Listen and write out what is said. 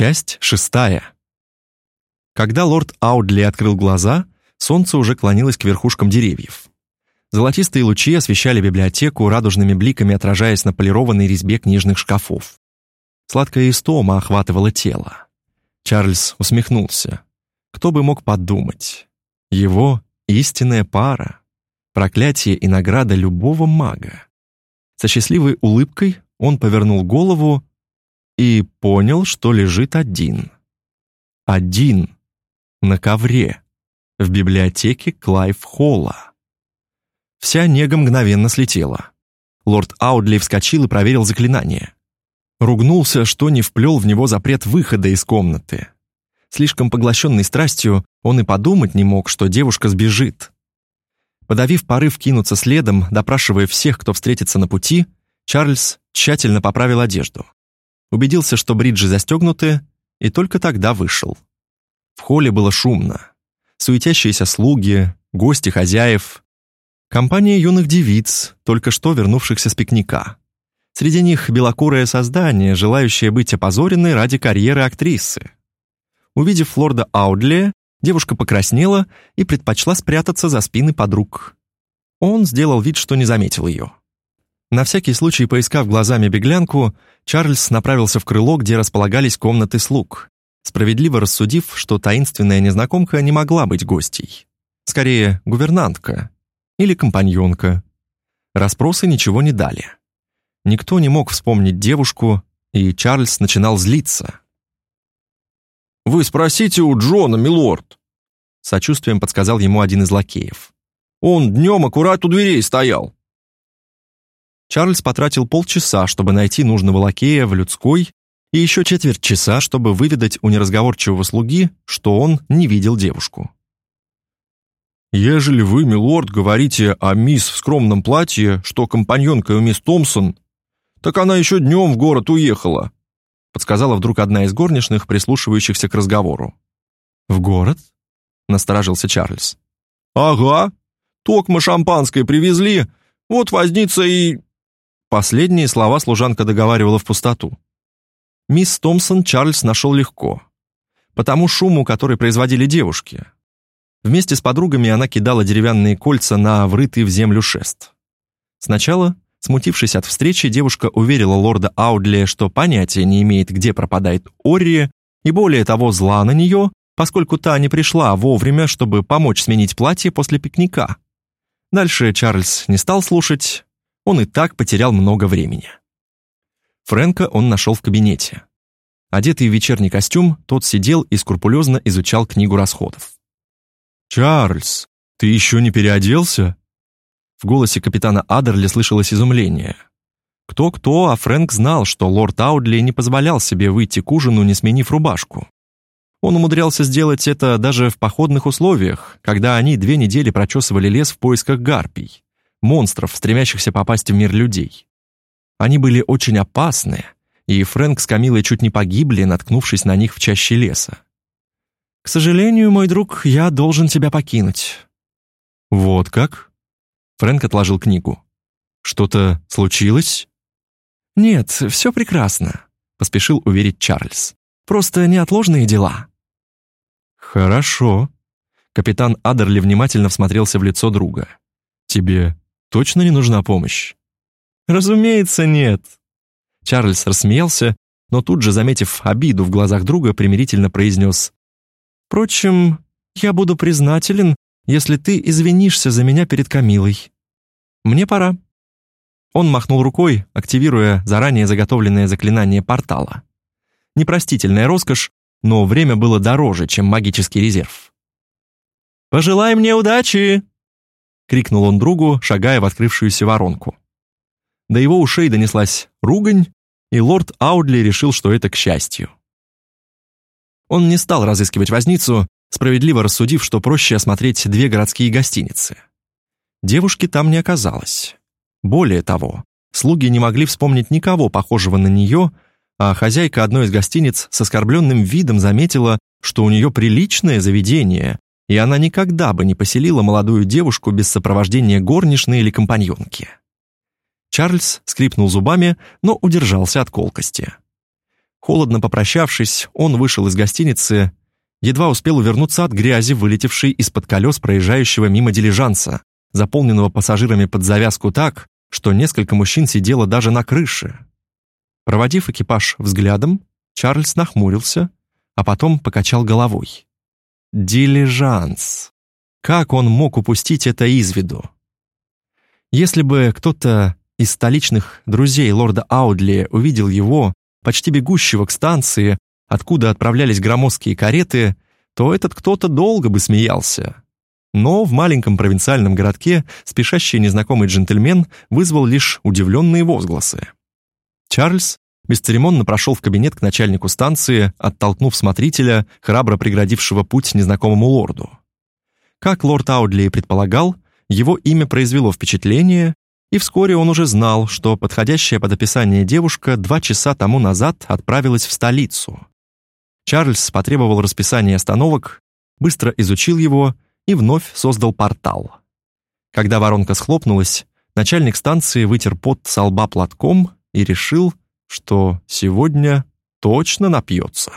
Часть шестая. Когда лорд Аудли открыл глаза, солнце уже клонилось к верхушкам деревьев. Золотистые лучи освещали библиотеку, радужными бликами отражаясь на полированной резьбе книжных шкафов. Сладкая истома охватывала тело. Чарльз усмехнулся. Кто бы мог подумать? Его истинная пара. Проклятие и награда любого мага. Со счастливой улыбкой он повернул голову и понял, что лежит один. Один. На ковре. В библиотеке Клайв-Холла. Вся нега мгновенно слетела. Лорд Аудли вскочил и проверил заклинание. Ругнулся, что не вплел в него запрет выхода из комнаты. Слишком поглощенный страстью, он и подумать не мог, что девушка сбежит. Подавив порыв кинуться следом, допрашивая всех, кто встретится на пути, Чарльз тщательно поправил одежду убедился, что бриджи застегнуты, и только тогда вышел. В холле было шумно. Суетящиеся слуги, гости хозяев, компания юных девиц, только что вернувшихся с пикника. Среди них белокурое создание, желающее быть опозоренной ради карьеры актрисы. Увидев лорда Аудли, девушка покраснела и предпочла спрятаться за спины подруг. Он сделал вид, что не заметил ее. На всякий случай, поискав глазами беглянку, Чарльз направился в крыло, где располагались комнаты слуг, справедливо рассудив, что таинственная незнакомка не могла быть гостьей. Скорее, гувернантка или компаньонка. Распросы ничего не дали. Никто не мог вспомнить девушку, и Чарльз начинал злиться. «Вы спросите у Джона, милорд!» Сочувствием подсказал ему один из лакеев. «Он днем аккурат у дверей стоял. Чарльз потратил полчаса, чтобы найти нужного лакея в людской, и еще четверть часа, чтобы выведать у неразговорчивого слуги, что он не видел девушку. «Ежели вы, милорд, говорите о мисс в скромном платье, что компаньонка у мисс Томпсон, так она еще днем в город уехала», подсказала вдруг одна из горничных, прислушивающихся к разговору. «В город?» — насторожился Чарльз. «Ага. Токмо шампанское привезли, вот возница и Последние слова служанка договаривала в пустоту. Мисс Томпсон Чарльз нашел легко. Потому шуму, который производили девушки. Вместе с подругами она кидала деревянные кольца на врытый в землю шест. Сначала, смутившись от встречи, девушка уверила лорда Аудли, что понятия не имеет, где пропадает Орри, и более того, зла на нее, поскольку та не пришла вовремя, чтобы помочь сменить платье после пикника. Дальше Чарльз не стал слушать, он и так потерял много времени. Фрэнка он нашел в кабинете. Одетый в вечерний костюм, тот сидел и скрупулезно изучал книгу расходов. «Чарльз, ты еще не переоделся?» В голосе капитана Адерли слышалось изумление. Кто-кто, а Фрэнк знал, что лорд Аудли не позволял себе выйти к ужину, не сменив рубашку. Он умудрялся сделать это даже в походных условиях, когда они две недели прочесывали лес в поисках гарпий монстров, стремящихся попасть в мир людей. Они были очень опасны, и Фрэнк с Камилой чуть не погибли, наткнувшись на них в чаще леса. «К сожалению, мой друг, я должен тебя покинуть». «Вот как?» Фрэнк отложил книгу. «Что-то случилось?» «Нет, все прекрасно», — поспешил уверить Чарльз. «Просто неотложные дела». «Хорошо». Капитан Адерли внимательно всмотрелся в лицо друга. «Тебе точно не нужна помощь?» «Разумеется, нет». Чарльз рассмеялся, но тут же, заметив обиду в глазах друга, примирительно произнес. «Впрочем, я буду признателен, если ты извинишься за меня перед Камилой. Мне пора». Он махнул рукой, активируя заранее заготовленное заклинание портала. Непростительная роскошь, но время было дороже, чем магический резерв. «Пожелай мне удачи!» Крикнул он другу, шагая в открывшуюся воронку. До его ушей донеслась ругань, и лорд Аудли решил, что это к счастью. Он не стал разыскивать возницу, справедливо рассудив, что проще осмотреть две городские гостиницы. Девушки там не оказалось. Более того, слуги не могли вспомнить никого похожего на нее, а хозяйка одной из гостиниц с оскорбленным видом заметила, что у нее приличное заведение, и она никогда бы не поселила молодую девушку без сопровождения горничной или компаньонки. Чарльз скрипнул зубами, но удержался от колкости. Холодно попрощавшись, он вышел из гостиницы, едва успел увернуться от грязи, вылетевшей из-под колес проезжающего мимо дилижанса, заполненного пассажирами под завязку так, что несколько мужчин сидело даже на крыше. Проводив экипаж взглядом, Чарльз нахмурился, а потом покачал головой. Дилижанс. Как он мог упустить это из виду? Если бы кто-то из столичных друзей лорда Аудли увидел его, почти бегущего к станции, откуда отправлялись громоздкие кареты, то этот кто-то долго бы смеялся. Но в маленьком провинциальном городке спешащий незнакомый джентльмен вызвал лишь удивленные возгласы. Чарльз бесцеремонно прошел в кабинет к начальнику станции, оттолкнув смотрителя, храбро преградившего путь незнакомому лорду. Как лорд Аудли и предполагал, его имя произвело впечатление, и вскоре он уже знал, что подходящая под описание девушка два часа тому назад отправилась в столицу. Чарльз потребовал расписания остановок, быстро изучил его и вновь создал портал. Когда воронка схлопнулась, начальник станции вытер пот со лба платком и решил, что сегодня точно напьется.